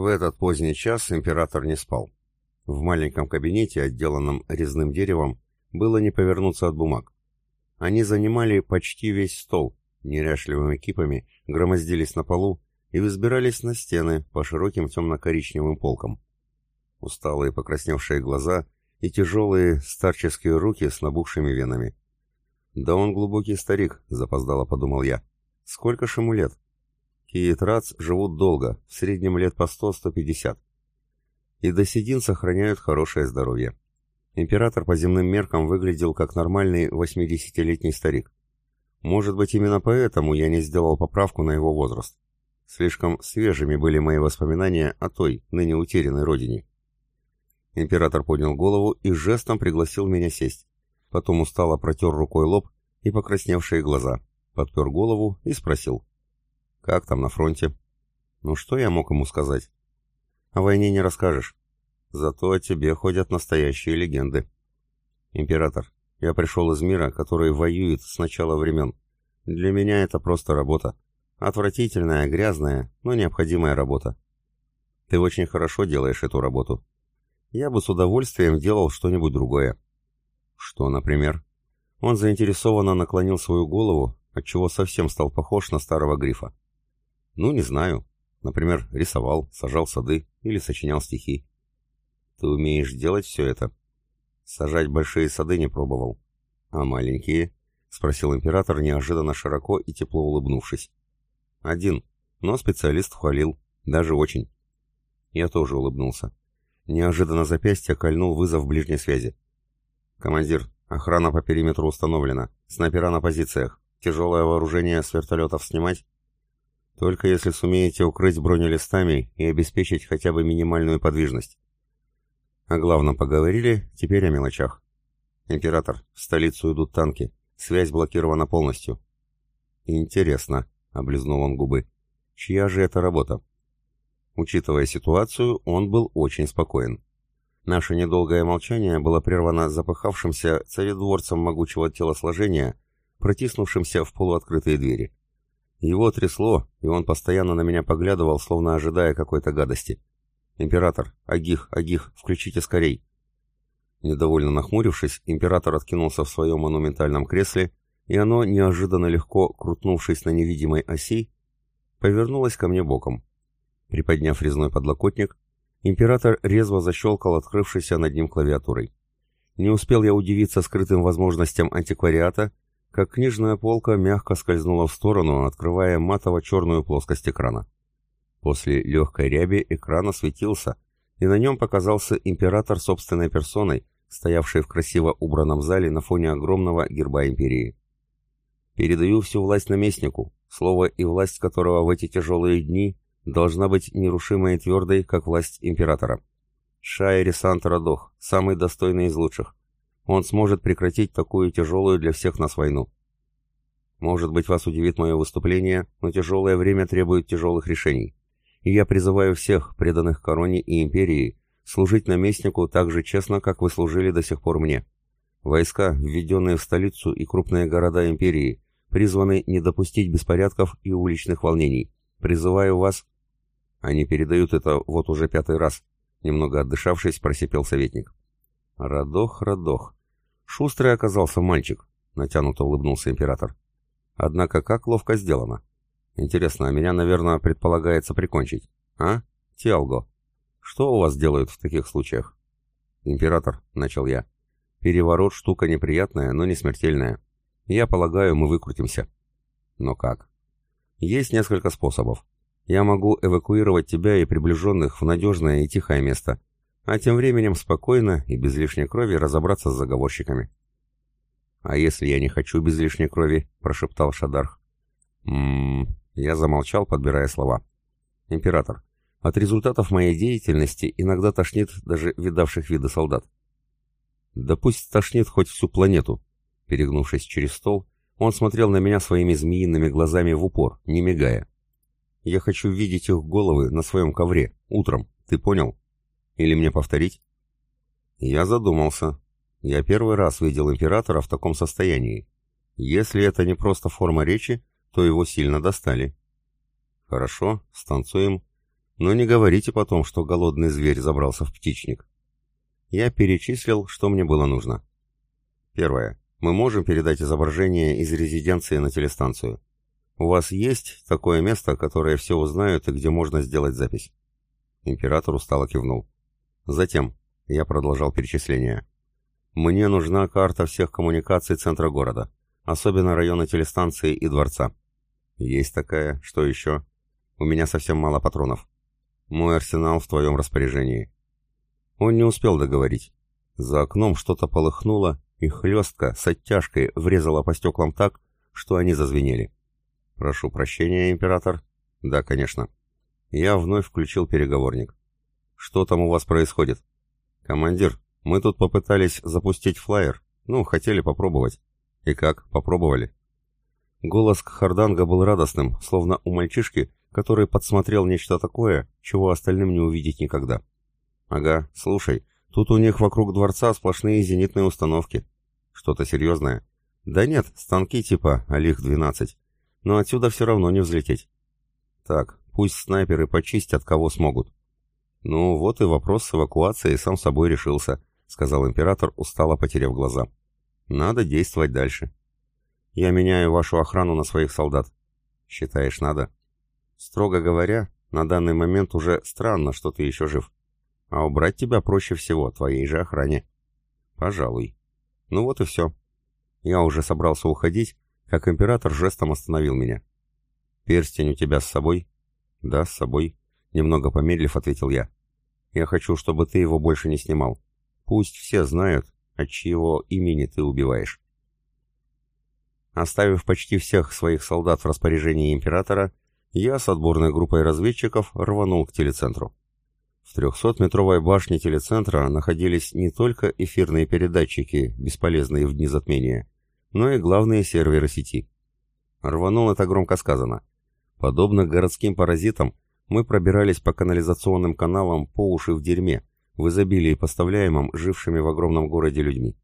В этот поздний час император не спал. В маленьком кабинете, отделанном резным деревом, было не повернуться от бумаг. Они занимали почти весь стол, неряшливыми кипами громоздились на полу и взбирались на стены по широким темно-коричневым полкам. Усталые покрасневшие глаза и тяжелые старческие руки с набухшими венами. «Да он глубокий старик», — запоздало подумал я. «Сколько ж ему лет?» Киетрац живут долго, в среднем лет по 100-150. И до седин сохраняют хорошее здоровье. Император по земным меркам выглядел как нормальный 80-летний старик. Может быть, именно поэтому я не сделал поправку на его возраст. Слишком свежими были мои воспоминания о той, ныне утерянной родине. Император поднял голову и жестом пригласил меня сесть. Потом устало протер рукой лоб и покрасневшие глаза, подпер голову и спросил. «Как там на фронте?» «Ну что я мог ему сказать?» «О войне не расскажешь. Зато о тебе ходят настоящие легенды». «Император, я пришел из мира, который воюет с начала времен. Для меня это просто работа. Отвратительная, грязная, но необходимая работа. Ты очень хорошо делаешь эту работу. Я бы с удовольствием делал что-нибудь другое. Что, например? Он заинтересованно наклонил свою голову, отчего совсем стал похож на старого грифа. Ну, не знаю. Например, рисовал, сажал сады или сочинял стихи. Ты умеешь делать все это? Сажать большие сады не пробовал. А маленькие? Спросил император, неожиданно широко и тепло улыбнувшись. Один, но специалист хвалил, даже очень. Я тоже улыбнулся. Неожиданно запястье кольнул вызов ближней связи. «Командир, охрана по периметру установлена. Снайпера на позициях. Тяжелое вооружение с вертолетов снимать?» «Только если сумеете укрыть бронелистами и обеспечить хотя бы минимальную подвижность». О главном поговорили, теперь о мелочах. «Император, в столицу идут танки. Связь блокирована полностью». «Интересно», — облизнул он губы. «Чья же это работа?» Учитывая ситуацию, он был очень спокоен. Наше недолгое молчание было прервано запыхавшимся царедворцем могучего телосложения, протиснувшимся в полуоткрытые двери. Его трясло, и он постоянно на меня поглядывал, словно ожидая какой-то гадости. «Император! Агих! Агих! Включите скорей!» Недовольно нахмурившись, император откинулся в своем монументальном кресле, и оно, неожиданно легко крутнувшись на невидимой оси, повернулось ко мне боком. Приподняв резной подлокотник, Император резво защелкал открывшейся над ним клавиатурой. Не успел я удивиться скрытым возможностям антиквариата, как книжная полка мягко скользнула в сторону, открывая матово-черную плоскость экрана. После легкой ряби экран осветился, и на нем показался император собственной персоной, стоявший в красиво убранном зале на фоне огромного герба империи. «Передаю всю власть наместнику, слово и власть которого в эти тяжелые дни должна быть нерушимой и твердой, как власть императора. Шайри Сант-Радох, самый достойный из лучших. Он сможет прекратить такую тяжелую для всех нас войну. Может быть, вас удивит мое выступление, но тяжелое время требует тяжелых решений. И я призываю всех, преданных короне и империи, служить наместнику так же честно, как вы служили до сих пор мне. Войска, введенные в столицу и крупные города империи, призваны не допустить беспорядков и уличных волнений. Призываю вас они передают это вот уже пятый раз. Немного отдышавшись, просипел советник. Радох, Радох. Шустрый оказался мальчик, натянуто улыбнулся император. Однако как ловко сделано. Интересно, а меня, наверное, предполагается прикончить. А? Тиалго. Что у вас делают в таких случаях? Император, начал я. Переворот штука неприятная, но не смертельная. Я полагаю, мы выкрутимся. Но как? Есть несколько способов. Я могу эвакуировать тебя и приближенных в надежное и тихое место, а тем временем спокойно и без лишней крови разобраться с заговорщиками». «А если я не хочу без лишней крови?» — прошептал Шадарх. «Ммм...» — я замолчал, подбирая слова. «Император, от результатов моей деятельности иногда тошнит даже видавших виды солдат». «Да пусть тошнит хоть всю планету», — перегнувшись через стол, он смотрел на меня своими змеиными глазами в упор, не мигая. Я хочу видеть их головы на своем ковре, утром, ты понял? Или мне повторить? Я задумался. Я первый раз видел императора в таком состоянии. Если это не просто форма речи, то его сильно достали. Хорошо, станцуем. Но не говорите потом, что голодный зверь забрался в птичник. Я перечислил, что мне было нужно. Первое. Мы можем передать изображение из резиденции на телестанцию. У вас есть такое место, которое все узнают и где можно сделать запись? Император устало кивнул. Затем, я продолжал перечисление. Мне нужна карта всех коммуникаций центра города, особенно района телестанции и дворца. Есть такая, что еще? У меня совсем мало патронов. Мой арсенал в твоем распоряжении. Он не успел договорить. За окном что-то полыхнуло, и хлестка с оттяжкой врезала по стеклам так, что они зазвенели. «Прошу прощения, император». «Да, конечно». Я вновь включил переговорник. «Что там у вас происходит?» «Командир, мы тут попытались запустить флайер. Ну, хотели попробовать». «И как, попробовали?» Голос Кхарданга был радостным, словно у мальчишки, который подсмотрел нечто такое, чего остальным не увидеть никогда. «Ага, слушай, тут у них вокруг дворца сплошные зенитные установки. Что-то серьезное?» «Да нет, станки типа Алих-12. Но отсюда все равно не взлететь». «Так, пусть снайперы почистят, кого смогут». «Ну, вот и вопрос с эвакуацией сам собой решился», — сказал император, устало потеряв глаза. «Надо действовать дальше». Я меняю вашу охрану на своих солдат. Считаешь, надо? Строго говоря, на данный момент уже странно, что ты еще жив. А убрать тебя проще всего, твоей же охране. Пожалуй. Ну вот и все. Я уже собрался уходить, как император жестом остановил меня. «Перстень у тебя с собой?» «Да, с собой», — немного помедлив ответил я. «Я хочу, чтобы ты его больше не снимал. Пусть все знают, от чьего имени ты убиваешь». Оставив почти всех своих солдат в распоряжении императора, я с отборной группой разведчиков рванул к телецентру. В 300-метровой башне телецентра находились не только эфирные передатчики, бесполезные в дни затмения, но и главные серверы сети. Рванул это громко сказано. Подобно городским паразитам, мы пробирались по канализационным каналам по уши в дерьме, в изобилии поставляемом жившими в огромном городе людьми.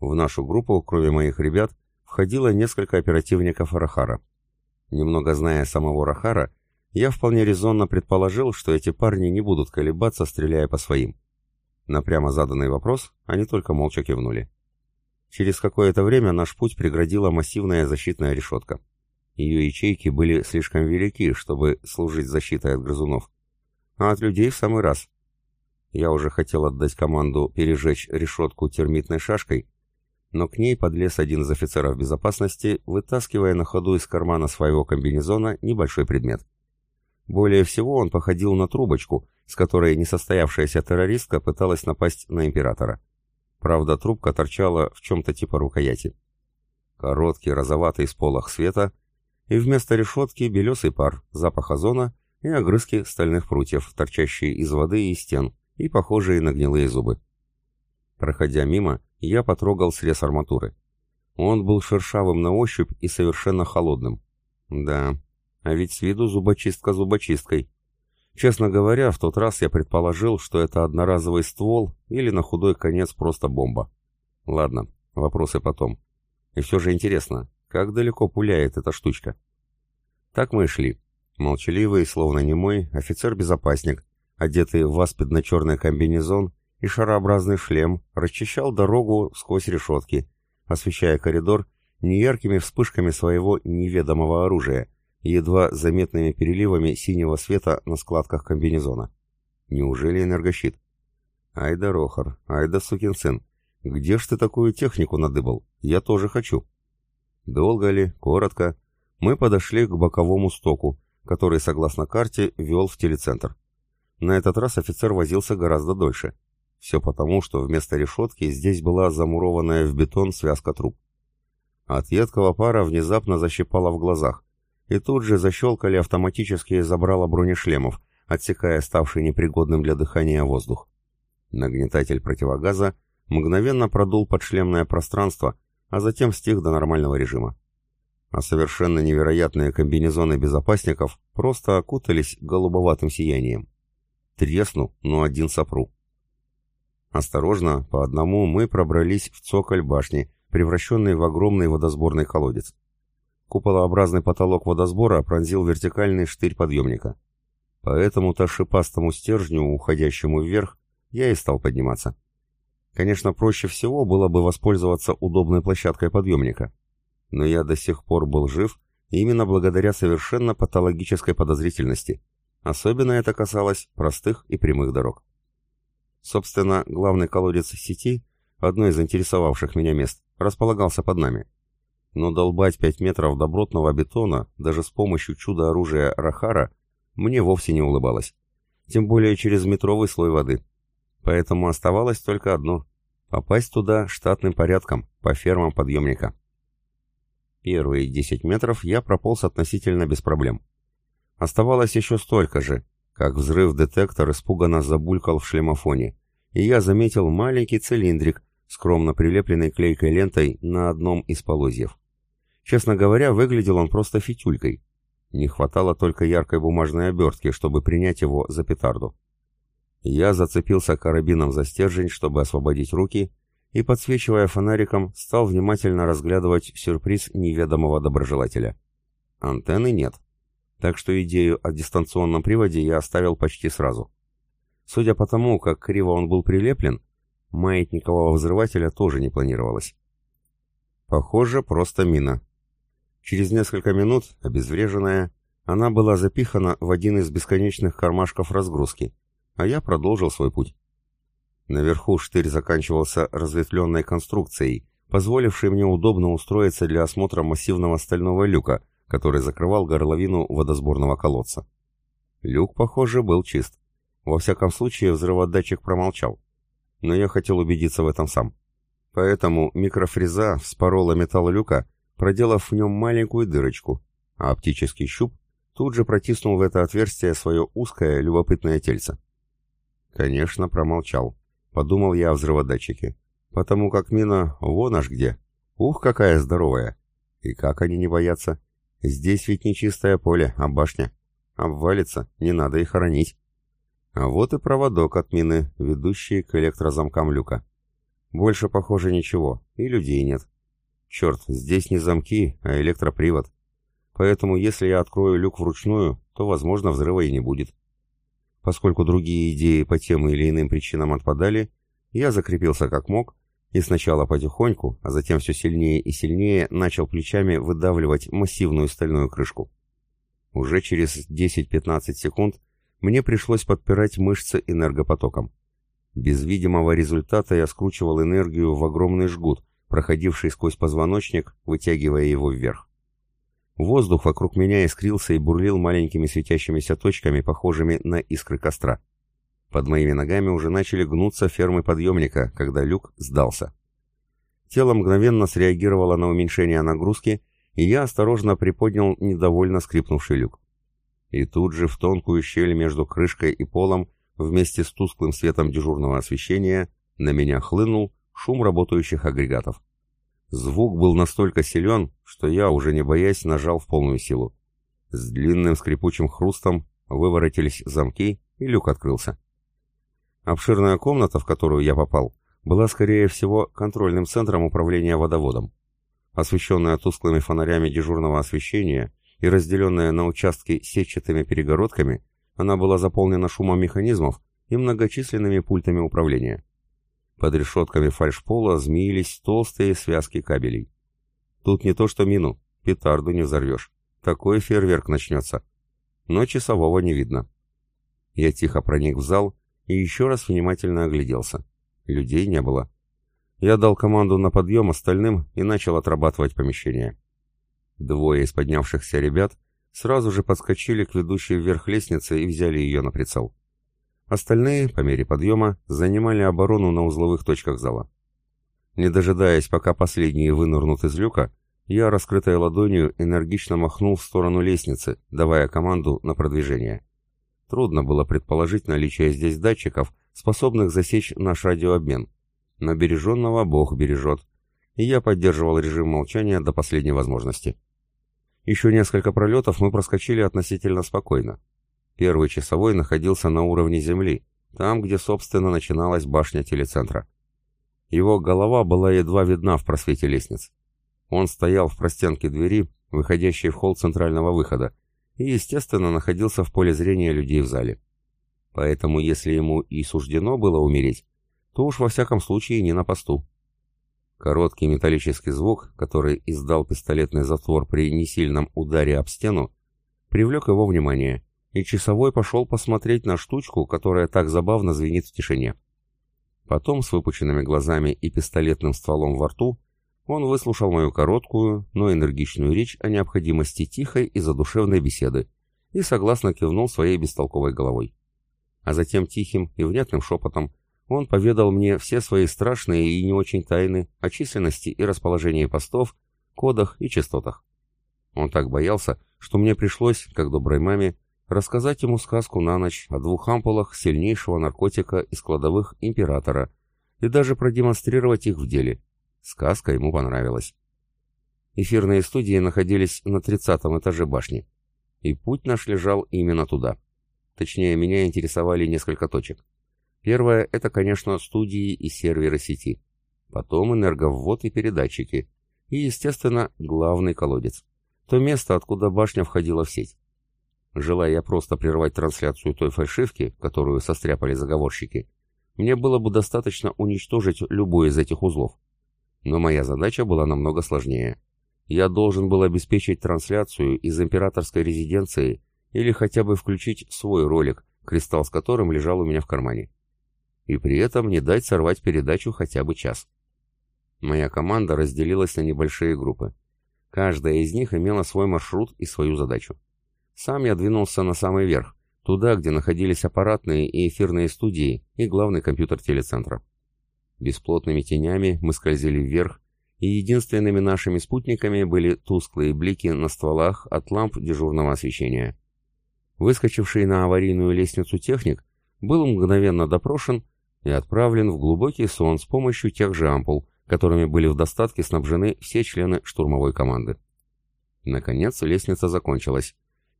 В нашу группу, кроме моих ребят, входило несколько оперативников Рахара. Немного зная самого Рахара, я вполне резонно предположил, что эти парни не будут колебаться, стреляя по своим. На прямо заданный вопрос они только молча кивнули. Через какое-то время наш путь преградила массивная защитная решетка. Ее ячейки были слишком велики, чтобы служить защитой от грызунов. А от людей в самый раз. Я уже хотел отдать команду пережечь решетку термитной шашкой, но к ней подлез один из офицеров безопасности, вытаскивая на ходу из кармана своего комбинезона небольшой предмет. Более всего он походил на трубочку, с которой несостоявшаяся террористка пыталась напасть на императора. Правда, трубка торчала в чем-то типа рукояти. Короткий розоватый сполох света, и вместо решетки белесый пар, запах озона и огрызки стальных прутьев, торчащие из воды и стен, и похожие на гнилые зубы. Проходя мимо, я потрогал срез арматуры. Он был шершавым на ощупь и совершенно холодным. Да, а ведь с виду зубочистка зубочисткой. Честно говоря, в тот раз я предположил, что это одноразовый ствол или на худой конец просто бомба. Ладно, вопросы потом. И все же интересно, как далеко пуляет эта штучка? Так мы и шли. Молчаливый, словно немой, офицер-безопасник, одетый в аспидно-черный комбинезон и шарообразный шлем расчищал дорогу сквозь решетки, освещая коридор неяркими вспышками своего неведомого оружия, едва заметными переливами синего света на складках комбинезона. Неужели энергощит? Ай да Рохар, ай да сукин сын, где ж ты такую технику надыбал? Я тоже хочу. Долго ли, коротко, мы подошли к боковому стоку, который, согласно карте, вел в телецентр. На этот раз офицер возился гораздо дольше. Все потому, что вместо решетки здесь была замурованная в бетон связка труб. От едкого пара внезапно защипало в глазах, и тут же защелкали автоматические забрала бронешлемов, отсекая ставший непригодным для дыхания воздух. Нагнетатель противогаза мгновенно продул подшлемное пространство, а затем стих до нормального режима. А совершенно невероятные комбинезоны безопасников просто окутались голубоватым сиянием. Тресну, но один сопру. Осторожно, по одному мы пробрались в цоколь башни, превращенный в огромный водосборный колодец. Куполообразный потолок водосбора пронзил вертикальный штырь подъемника. По этому-то шипастому стержню, уходящему вверх, я и стал подниматься. Конечно, проще всего было бы воспользоваться удобной площадкой подъемника. Но я до сих пор был жив именно благодаря совершенно патологической подозрительности. Особенно это касалось простых и прямых дорог. Собственно, главный колодец сети, одно из интересовавших меня мест, располагался под нами. Но долбать пять метров добротного бетона даже с помощью чудо-оружия Рахара мне вовсе не улыбалось. Тем более через метровый слой воды. Поэтому оставалось только одно — попасть туда штатным порядком, по фермам подъемника. Первые 10 метров я прополз относительно без проблем. Оставалось еще столько же, как взрыв-детектор испуганно забулькал в шлемофоне, и я заметил маленький цилиндрик, скромно прилепленный клейкой лентой на одном из полозьев. Честно говоря, выглядел он просто фитюлькой. Не хватало только яркой бумажной обертки, чтобы принять его за петарду. Я зацепился карабином за стержень, чтобы освободить руки, и, подсвечивая фонариком, стал внимательно разглядывать сюрприз неведомого доброжелателя. Антенны нет, так что идею о дистанционном приводе я оставил почти сразу. Судя по тому, как криво он был прилеплен, маятникового взрывателя тоже не планировалось. Похоже, просто мина. Через несколько минут, обезвреженная, она была запихана в один из бесконечных кармашков разгрузки, а я продолжил свой путь. Наверху штырь заканчивался разветвленной конструкцией, позволившей мне удобно устроиться для осмотра массивного стального люка, который закрывал горловину водосборного колодца. Люк, похоже, был чист. Во всяком случае, взрыводатчик промолчал. Но я хотел убедиться в этом сам. Поэтому микрофреза вспорола металл люка, проделав в нем маленькую дырочку, а оптический щуп тут же протиснул в это отверстие свое узкое любопытное тельце. Конечно, промолчал. Подумал я о взрыводатчике. Потому как мина вон аж где. Ух, какая здоровая. И как они не боятся? Здесь ведь не чистое поле, а башня. Обвалится, не надо их хоронить. А вот и проводок от мины, ведущий к электрозамкам люка. Больше, похоже, ничего, и людей нет. Черт, здесь не замки, а электропривод. Поэтому если я открою люк вручную, то, возможно, взрыва и не будет. Поскольку другие идеи по тем или иным причинам отпадали, я закрепился как мог и сначала потихоньку, а затем все сильнее и сильнее начал плечами выдавливать массивную стальную крышку. Уже через 10-15 секунд мне пришлось подпирать мышцы энергопотоком. Без видимого результата я скручивал энергию в огромный жгут, проходивший сквозь позвоночник, вытягивая его вверх. Воздух вокруг меня искрился и бурлил маленькими светящимися точками, похожими на искры костра. Под моими ногами уже начали гнуться фермы подъемника, когда люк сдался. Тело мгновенно среагировало на уменьшение нагрузки, и я осторожно приподнял недовольно скрипнувший люк. И тут же в тонкую щель между крышкой и полом, вместе с тусклым светом дежурного освещения, на меня хлынул шум работающих агрегатов. Звук был настолько силен, что я, уже не боясь, нажал в полную силу. С длинным скрипучим хрустом выворотились замки, и люк открылся. Обширная комната, в которую я попал, была, скорее всего, контрольным центром управления водоводом. Освещенная тусклыми фонарями дежурного освещения и разделенная на участки сетчатыми перегородками, она была заполнена шумом механизмов и многочисленными пультами управления. Под решетками фальшпола змеились толстые связки кабелей. Тут не то что мину, петарду не взорвешь. Такой фейерверк начнется. Но часового не видно. Я тихо проник в зал и еще раз внимательно огляделся. Людей не было. Я дал команду на подъем остальным и начал отрабатывать помещение. Двое из поднявшихся ребят сразу же подскочили к ведущей вверх лестнице и взяли ее на прицел. Остальные, по мере подъема, занимали оборону на узловых точках зала. Не дожидаясь, пока последние вынырнут из люка, я, раскрытой ладонью, энергично махнул в сторону лестницы, давая команду на продвижение. Трудно было предположить наличие здесь датчиков, способных засечь наш радиообмен. Но береженного Бог бережет, и я поддерживал режим молчания до последней возможности. Еще несколько пролетов мы проскочили относительно спокойно. Первый часовой находился на уровне земли, там, где, собственно, начиналась башня телецентра. Его голова была едва видна в просвете лестниц. Он стоял в простенке двери, выходящей в холл центрального выхода, и, естественно, находился в поле зрения людей в зале. Поэтому, если ему и суждено было умереть, то уж во всяком случае не на посту. Короткий металлический звук, который издал пистолетный затвор при несильном ударе об стену, привлек его внимание, и часовой пошел посмотреть на штучку, которая так забавно звенит в тишине. Потом, с выпученными глазами и пистолетным стволом во рту, он выслушал мою короткую, но энергичную речь о необходимости тихой и задушевной беседы и согласно кивнул своей бестолковой головой. А затем тихим и внятным шепотом он поведал мне все свои страшные и не очень тайны о численности и расположении постов, кодах и частотах. Он так боялся, что мне пришлось, как доброй маме, рассказать ему сказку на ночь о двух ампулах сильнейшего наркотика из кладовых императора и даже продемонстрировать их в деле. Сказка ему понравилась. Эфирные студии находились на тридцатом этаже башни, и путь наш лежал именно туда. Точнее, меня интересовали несколько точек. Первое — это, конечно, студии и серверы сети. Потом энерговвод и передатчики. И, естественно, главный колодец. То место, откуда башня входила в сеть. Желая я просто прервать трансляцию той фальшивки, которую состряпали заговорщики, мне было бы достаточно уничтожить любой из этих узлов. Но моя задача была намного сложнее. Я должен был обеспечить трансляцию из императорской резиденции или хотя бы включить свой ролик, кристалл с которым лежал у меня в кармане. И при этом не дать сорвать передачу хотя бы час. Моя команда разделилась на небольшие группы. Каждая из них имела свой маршрут и свою задачу. Сам я двинулся на самый верх, туда, где находились аппаратные и эфирные студии и главный компьютер телецентра. Бесплотными тенями мы скользили вверх, и единственными нашими спутниками были тусклые блики на стволах от ламп дежурного освещения. Выскочивший на аварийную лестницу техник был мгновенно допрошен и отправлен в глубокий сон с помощью тех же ампул, которыми были в достатке снабжены все члены штурмовой команды. Наконец лестница закончилась,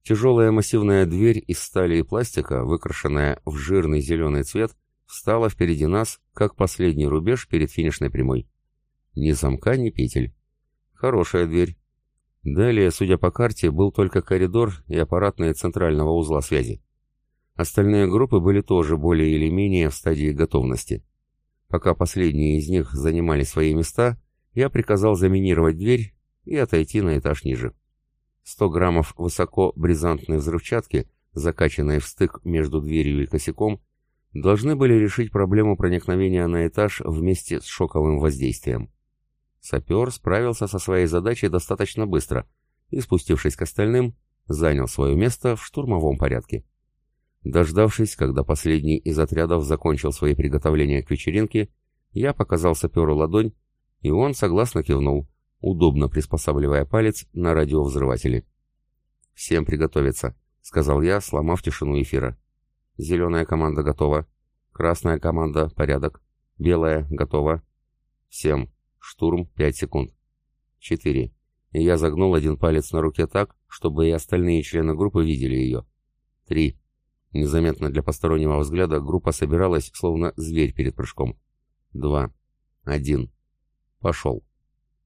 Тяжелая массивная дверь из стали и пластика, выкрашенная в жирный зеленый цвет, встала впереди нас, как последний рубеж перед финишной прямой. Ни замка, ни петель. Хорошая дверь. Далее, судя по карте, был только коридор и аппаратные центрального узла связи. Остальные группы были тоже более или менее в стадии готовности. Пока последние из них занимали свои места, я приказал заминировать дверь и отойти на этаж ниже. 100 граммов высоко бризантной взрывчатки, закачанной в стык между дверью и косяком, должны были решить проблему проникновения на этаж вместе с шоковым воздействием. Сапер справился со своей задачей достаточно быстро и, спустившись к остальным, занял свое место в штурмовом порядке. Дождавшись, когда последний из отрядов закончил свои приготовления к вечеринке, я показал саперу ладонь, и он согласно кивнул, удобно приспосабливая палец на радиовзрывателе. «Всем приготовиться», — сказал я, сломав тишину эфира. «Зеленая команда готова. Красная команда — порядок. Белая — готова. Всем. Штурм — пять секунд. Четыре. И я загнул один палец на руке так, чтобы и остальные члены группы видели ее. Три. Незаметно для постороннего взгляда группа собиралась, словно зверь перед прыжком. Два. Один. Пошел.